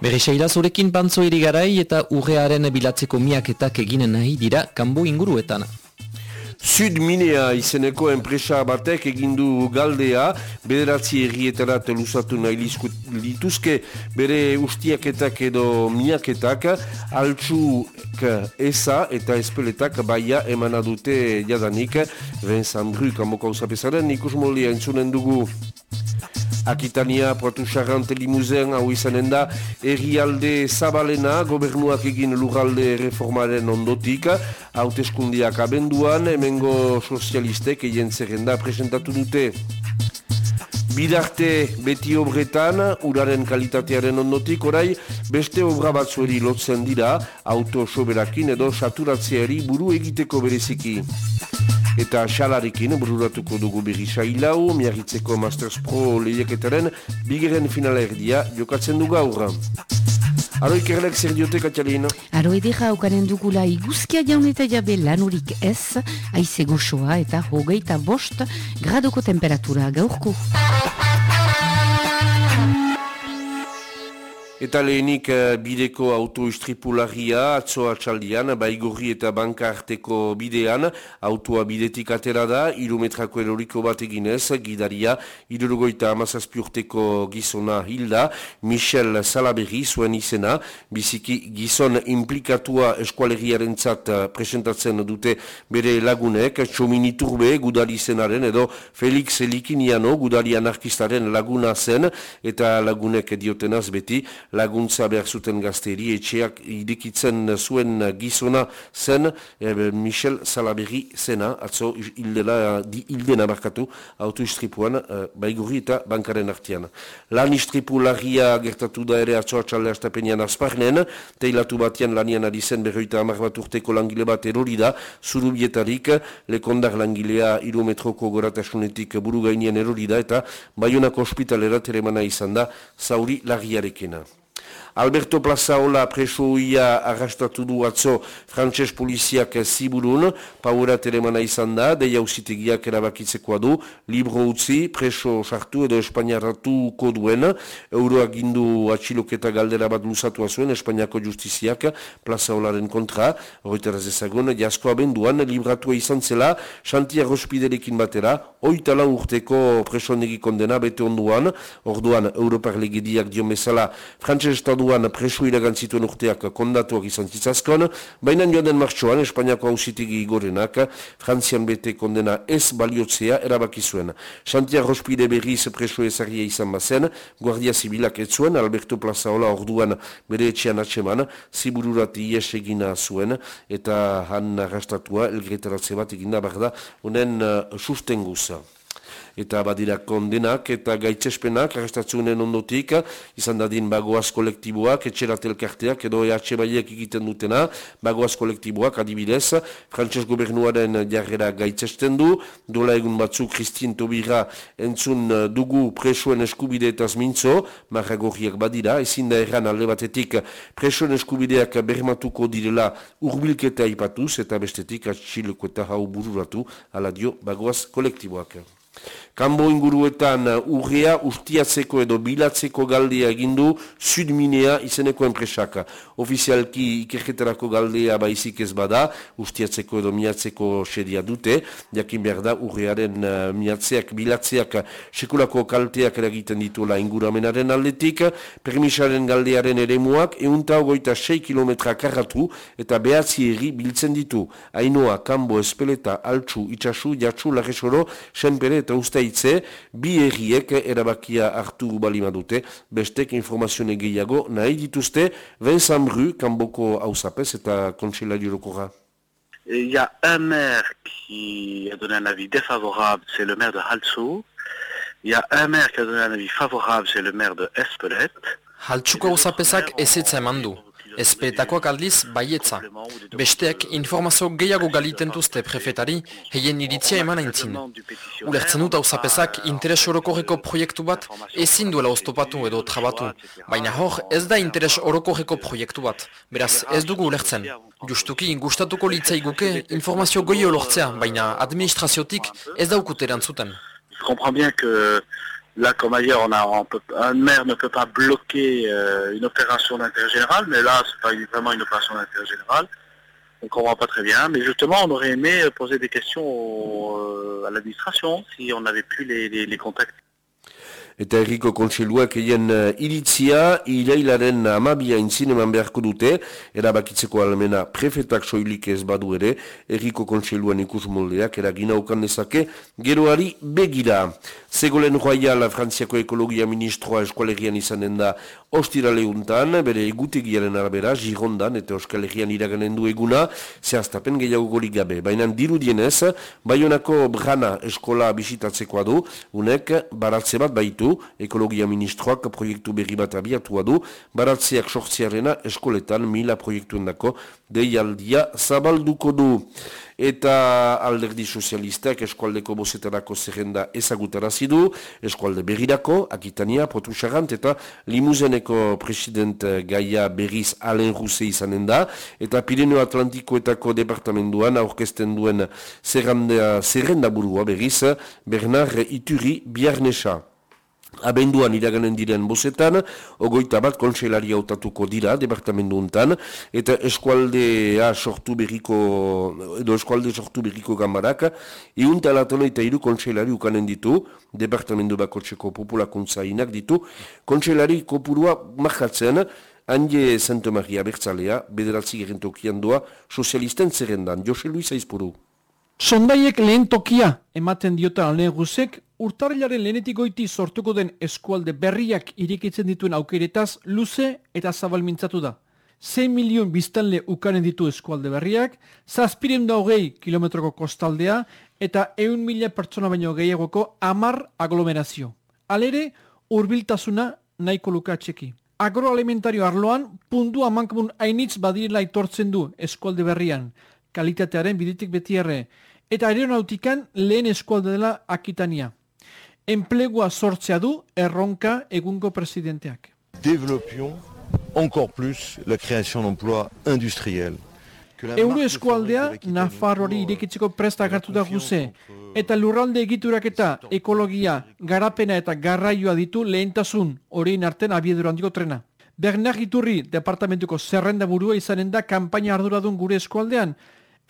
Berriseira zurekin pantzo irigarai eta urrearen bilatzeko miaketak eginen nahi dira kanbo inguruetan. Sud Minea izeneko enpresa batek egindu galdea, bederatzi errietarat luzatu nahi lituzke bere ustiaketak edo miaketak, altsuk eza eta espeletak baia emana dute jadanik, Vincent Bru, kamoko hausapesaren, ikus molia entzunen dugu. Akitania, Poitou Charante Limuzen, hau izanen da, errialde zabalena, gobernuak egin lurralde reformaren ondotik, hauteskundiak abenduan, hemengo sozialistek egin zerrenda presentatu dute. Bidarte beti obretan, uraren kalitatearen ondotik, orai beste obra batzueri lotzen dira, auto soberakin edo saturatzeari buru egiteko bereziki eta xalarekin bururatuko dugu berri sailau, miarritzeko Masters Pro lehiaketaren bigeren finala erdia jokatzen du gaur. Aro ikerlek zer diote, Katialina? Aro edera aukanen dugula iguzkia jaun eta jabe lanurik ez, aize goxoa eta hogeita bost gradoko temperatura gaurko. Eta lehenik uh, bideko autoistripularia atzoa txaldian, baigorri eta banka arteko bidean, autoa bidetik atera da, irumetrako eroriko bat eginez, gidaria, irurogoita amazazpiurteko gizona hilda, Michel Salaberri zuen izena, biziki gizon implikatua eskualeriaren zat eh, presentatzen dute bere lagunek, txomini turbe gudari zenaren, edo Felix Likiniano gudari anarkistaren laguna zen, eta lagunek diotenaz beti, laguntza behar zuten gazteri, etxeak idekitzen zuen gizona zen, e, Michel Salaberri zena, atzo hildena, di hildena barkatu, autoistripuan, e, baigurri eta bankaren artian. Lan istripu lagia gertatu da ere atzo atxalde astapenean azparnen, teilatu batian lanian adizen berroita amar bat urteko langile bat erori da, zurubietarik, lekondar langilea irumetroko goratasunetik buru gainien erori da, eta baionako ospitalera teremana izan da, zauri lagiarekena. Alberto Plazaola presoia arrastatu du atzo frantses poliziak ziburun, paura telemana izan da, deia usitegiak erabakitzekoa du, libro utzi, preso sartu edo Espainiarratu koduen, euroa gindu atxiloketa galdera bat luzatu zuen Espainiako justiziak Plazaolaren kontra, horretaraz ezagun, jasko abenduan, libratua izan zela, Xantia Rospiderekin batera, oitala urteko preso negi kondena, bete onduan, orduan, Europar legediak dio mesala, frantses estatuan preso iragantzituen urteak kondatuak izan zitzazkon, baina joan den martxoan Espainiako hausitegi gorenak Frantzian bete kondena ez baliotzea erabaki zuen. Santiago Rospide berriz preso ezagia izan bazen, Guardia Zibilak ez zuen, Alberto Plazaola orduan bere etxean atseman, zibururat ies egina zuen, eta han arrastatua elgretaratze bat eginda barda, honen uh, sustenguz eta badira kondenak eta gaitzespenak arrestatzunen ondotik, izan dadin bagoaz kolektiboak, etxerat elkarteak edo EH Baiek egiten dutena, bagoaz kolektiboak adibidez, frantses gobernuaren jarrera gaitzesten du, dola egun batzu Christine Tobira entzun dugu presoen eskubide eta zmintzo, marragorriak badira, ezin da erran alde batetik. Presoen eskubideak bermatuko direla urbilketa ipatuz eta bestetik atxileko eta hau bururatu ala dio bagoaz kolektiboak. Kambo inguruetan uh, urrea ustiatzeko edo bilatzeko galdea egindu Sudminea izeneko enpresaka. Ofizialki ikerketarako galdea baizik ez bada, ustiatzeko edo miatzeko sedia dute, jakin behar da urrearen uh, miatzeak, bilatzeak, sekulako kalteak eragiten dituela inguramenaren aldetik, permisaren galdearen ere muak, eunta ogoita 6 kilometra karratu eta behatzi erri biltzen ditu. Ainoa, Kambo, Espeleta, Altsu, Itxasu, Jatsu, Larresoro, Senpere eta uste hitze, bi erriek erabakia hartu balima dute, bestek informazione gehiago nahi dituzte, Vincent Bru, kanboko hausapez eta kontsilari rokoa. Il y a un maire qui a donné un avis défavorable, c'est le maire de Halsou. Il y a un maire qui a donné un avis favorable, c'est le maire de Espelette. Haltsuko hausapezak ezetza eman du. Ezpeetakoak aldiz baietza. Besteak informazio gehiago galiten duzte prefetari heien iritzia eman aintzin. Ulertzen dut hauzapezak interes orokorreko proiektu bat ezin duela oztopatu edo trabatu. Baina hor ez da interes orokorreko proiektu bat. Beraz ez dugu ulertzen. Justuki gustatuko litzaiguke informazio goio lortzea, baina administraziotik ez daukut erantzuten. Je comprends bien que Là, comme ailleurs, un maire ne peut pas bloquer euh, une opération d'intérêt général, mais là, c'est pas vraiment une opération d'intérêt général. On ne comprend pas très bien, mais justement, on aurait aimé poser des questions euh, à l'administration si on n'avait plus les, contacts eta erriko kontseiluak egin uh, iritzia, irailaren amabia intzineman beharko dute, erabakitzeko almena prefetak soilik ez badu ere, erriko kontseiluan ikus moldeak eragina ukan dezake, geroari begira. Zegolen royal Frantziako ekologia ministroa eskualerian izanen da ostira lehuntan, bere egutegiaren arabera, Girondan eta Euskal Herrian iraganen du eguna, zehaztapen gehiago gorik gabe. Baina dirudienez, Bayonako Brana eskola bisitatzeko du, unek baratze bat baitu, ekologia ministroak proiektu berri bat abiatu du, baratzeak sortziarena eskoletan mila proiektuen dako deialdia zabalduko du eta alderdi sozialistak eskualdeko bozetarako zerrenda ezagutarazi du, eskualde berrirako, Akitania, Potusarant eta Limuzeneko president Gaia Berriz Alen Ruse izanen da, eta Pirineo Atlantikoetako departamenduan aurkesten duen zerrenda burua berriz, Bernard Ituri Biarnesa. Abenduan iraganen diren bozetan, ogoita bat konselari hautatuko dira, departamendu untan, eta eskualdea sortu berriko, edo eskualde sortu berriko gambarak, iun talatona eta iru konselari ukanen ditu, departamendu bako txeko populakuntza inak ditu, konselari kopurua markatzen, Anje Santo Maria Bertzalea, bederatzi gerentokian doa, sozialisten zerrendan, Jose Luis Aizpuru. Sondaiek lehen tokia ematen diota alne guzek, urtarrilaren lehenetik goiti sortuko den eskualde berriak irikitzen dituen aukeretaz luze eta zabal mintzatu da. 6 milion biztanle ukanen ditu eskualde berriak, zazpiren da hogei kilometroko kostaldea eta eun mila pertsona baino gehiagoko amar aglomerazio. Alere, urbiltasuna nahiko lukatxeki. Agroalimentario arloan, puntu amankabun hainitz badirela itortzen du eskualde berrian, kalitatearen biditik beti erre, eta aeronautikan lehen eskualde dela akitania enplegua sortzea du erronka egungo presidenteak. Développions encore plus la création d'emplois industriels. Euro eskualdea Nafarroari irekitzeko presta agartu da guze, eta lurralde egiturak eta ekologia, garapena eta garraioa ditu lehentasun horien arten abiedur handiko trena. Bernard Iturri departamentuko zerrenda burua izanen da kanpaina arduradun gure eskualdean,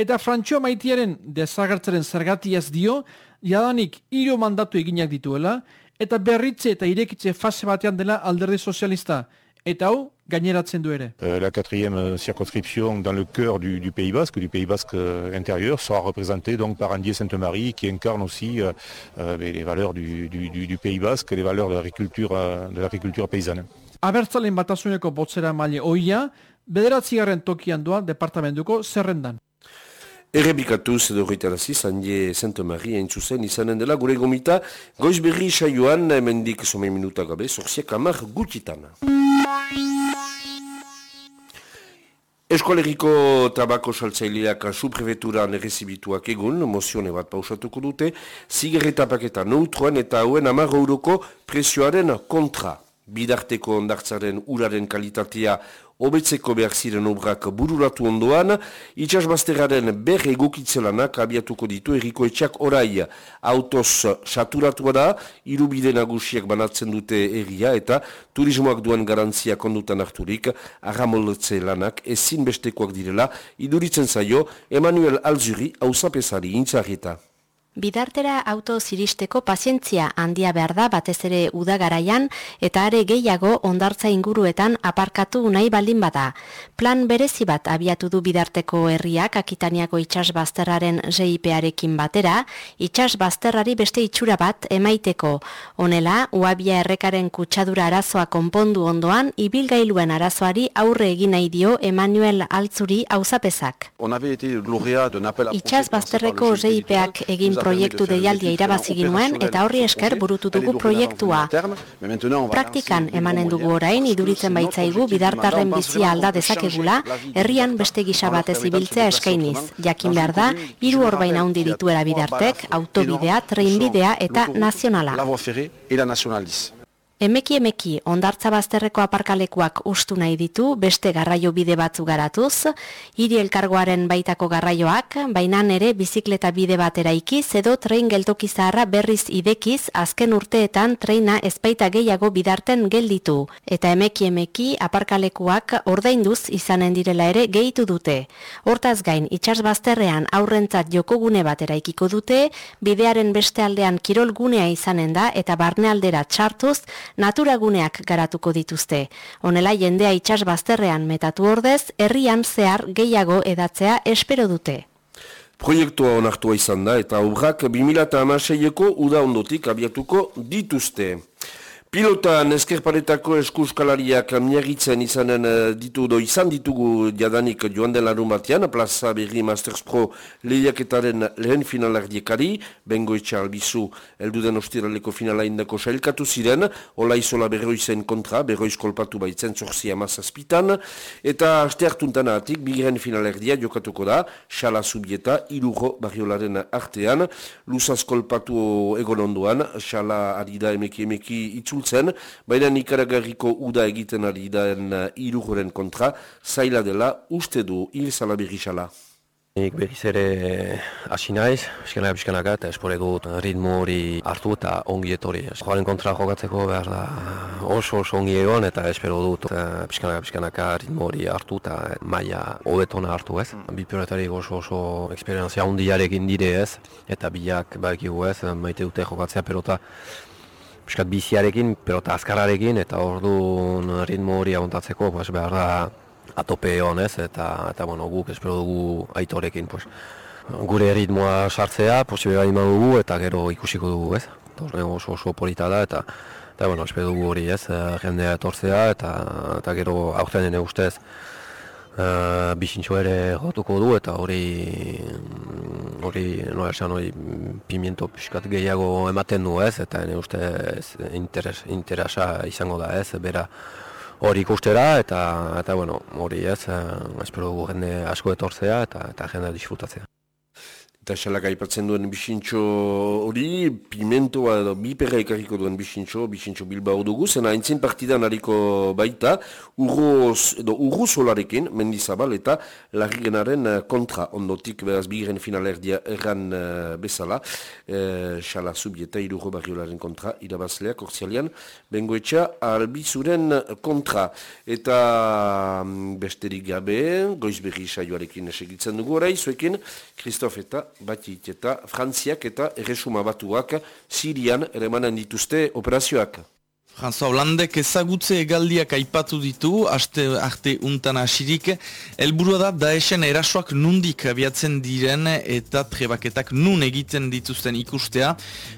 eta Frantxo Maitiaren desagertzaren zergatiaz dio, jadanik hiru mandatu eginak dituela, eta berritze eta irekitze fase batean dela alderdi sozialista. Eta hau, gaineratzen du ere. Euh, la quatrième euh, circonscription dans le cœur du, du Pays Basque, du Pays Basque euh, intérieur, sera représentée donc par Andier Sainte-Marie, qui incarne aussi euh, euh, les valeurs du, du, du, Pays Basque, les valeurs de l'agriculture euh, paysanne. Abertzalen batasuneko botzera maile oia, bederatzigarren tokian doa departamentuko zerrendan. Errebikatuz edo horretarazi, Sanje Santa Maria entzuzen izanen dela gure gomita, goiz berri saioan, emendik some minuta gabe, zorziak amar gutitan. Eskolegiko tabako saltzaileak suprefeturan errezibituak egun, mozione bat pausatuko dute, zigarretapaketa neutroen eta hauen amar euroko presioaren kontra. Bidarteko ondartzaren uraren kalitatea hobetzeko behar ziren obrak bururatu ondoan, itxasbazteraren ber egokitzelanak abiatuko ditu etxak orai. Autoz saturatua da, irubide nagusiak banatzen dute erria eta turismoak duen garantzia kondutan harturik, agamoltze lanak ezin bestekoak direla, iduritzen zaio Emanuel Alzuri hausapesari intzarrieta. Bidartera auto ziristeko pazientzia handia behar da batez ere udagaraian eta are gehiago ondartza inguruetan aparkatu nahi baldin bada. Plan berezi bat abiatu du bidarteko herriak akitaniako itxas bazterraren GIP-arekin batera, itxas bazterrari beste itxura bat emaiteko. Honela, uabia errekaren kutsadura arazoa konpondu ondoan, ibilgailuen arazoari aurre egin nahi dio Emanuel Altzuri auzapezak. Itxas bazterreko GIP-ak egin proiektu deialdia irabazi ginuen eta horri esker burutu dugu proiektua. Praktikan emanen dugu orain iduritzen baitzaigu bidartarren bizia alda dezakegula, herrian beste gisa batez ibiltzea eskainiz. Jakin behar da, hiru orbain handi dituera bidartek, autobidea, treinbidea eta nazionala. Emeki emeki ondartza bazterreko aparkalekuak ustu nahi ditu beste garraio bide batzu garatuz, hiri elkargoaren baitako garraioak, baina ere bizikleta bide batera ikiz edo trein geltoki zaharra berriz idekiz azken urteetan treina ezpaita gehiago bidarten gelditu. Eta emeki emeki aparkalekuak ordainduz izanen direla ere gehitu dute. Hortaz gain, itxas bazterrean aurrentzat jokogune batera ikiko dute, bidearen beste aldean kirolgunea izanen da eta barnealdera txartuz, naturaguneak garatuko dituzte. Honela jendea itxas bazterrean metatu ordez, herrian zehar gehiago edatzea espero dute. Proiektua onartua izan da eta obrak 2006ko uda ondotik abiatuko dituzte. Pilota neskerparetako eskuskalariak miagitzen izanen eh, ditu do izan ditugu jadanik joan den larun batean, Plaza Berri Masters Pro lehiaketaren lehen finalardiekari, bengo etxe albizu elduden ostiraleko finala indako sailkatu ziren, ola izola berroizen kontra, berroiz kolpatu baitzen zorzia mazazpitan, eta aste hartuntan atik, bigiren finalerdia jokatuko da, xala subieta, iluro barriolaren artean, luzaz kolpatu egon onduan, xala arida emeki emeki itzul itzultzen, baina ikaragarriko uda egiten ari daen uh, irujoren kontra, zaila dela uste du hil salabirixala. Nik berriz ere hasi naiz, piskanaka piskanaka eta espore dut ritmo hori hartu eta ongi etori. Joaren kontra jokatzeko behar da oso oso ongi egon eta espero dut piskanaka piskanaka ritmo hori hartu eta maia hobetona hartu ez. Bi oso oso eksperientzia hundiarekin dire ez eta biak bakigu ez, maite dute jokatzea pelota Piskat biziarekin, pelota azkararekin, eta ordu ritmo hori agontatzeko, pues, behar da atope hon ez, eta, eta bueno, guk espero dugu aitorekin. Pues. Gure ritmoa sartzea, posibe gai dugu, eta gero ikusiko dugu ez. Torne oso oso polita da, eta, eta bueno, espero dugu hori ez, eh, jendea etortzea, eta, eta gero aurten ustez, uh, bisintxo ere gotuko du eta hori hori nola esan hori pimiento pixkat gehiago ematen du ez? Eta ene uste interes, interesa izango da ez? Bera hori ikustera eta eta bueno hori ez? Uh, espero dugu jende asko etortzea eta eta jende disfrutatzea Eta xalak aipatzen duen bisintxo hori, pimentoa edo biperra ekarriko duen bisintxo, bisintxo bilbao dugu, zena entzien partidan hariko baita, urro, edo urru solarekin, mendizabal, eta larrigenaren eh, kontra ondotik, beraz, bigiren finalerdia erran uh, bezala, xala uh, subieta irurro barriolaren kontra, irabazleak, orzialian, bengoetxa, albizuren kontra, eta um, besterik gabe, goizberri saioarekin esegitzen dugu, orai, zuekin, Kristof eta batik eta Frantziak eta erresuma batuak Sirian ere dituzte operazioak. François Hollandek ezagutze egaldiak aipatu ditu, aste arte untan asirik, helburua da Daeshen erasoak nundik abiatzen diren eta trebaketak nun egiten dituzten ikustea,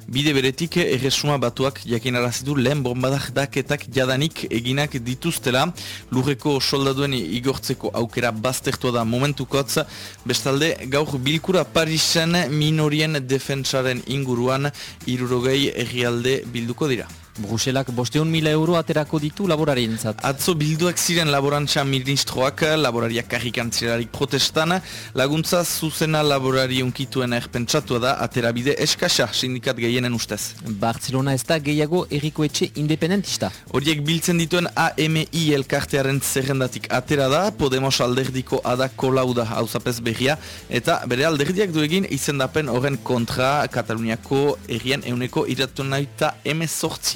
bide beretik erresuma batuak jakin arazidu lehen bombadak daketak jadanik eginak dituztela, lurreko soldaduen igortzeko aukera baztertua da momentukotz, bestalde gaur bilkura Parisen minorien defensaren inguruan irurogei errialde bilduko dira. Bruselak bosteun mila euro aterako ditu laborarien zat. Atzo bilduak ziren laborantza ministroak, laborariak karrikantzirarik protestan, laguntza zuzena laborari unkituen erpentsatua da, aterabide eskasa sindikat gehienen ustez. Barcelona ez da gehiago errikoetxe independentista. Horiek biltzen dituen AMI elkartearen zerrendatik atera da, Podemos alderdiko adako lauda hauzapez berria, eta bere alderdiak duegin izendapen horren kontra Kataluniako errien euneko iratu nahi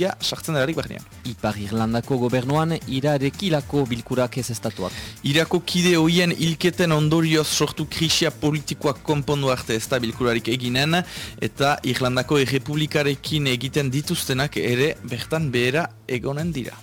emezortzia sartzen delarik behar Ipar Irlandako gobernuan irarekilako bilkurak ez estatuak. Irako kide hoien ilketen ondorioz sortu krisia politikoak konpondu arte ez da bilkurarik eginen, eta Irlandako errepublikarekin egiten dituztenak ere bertan behera egonen dira.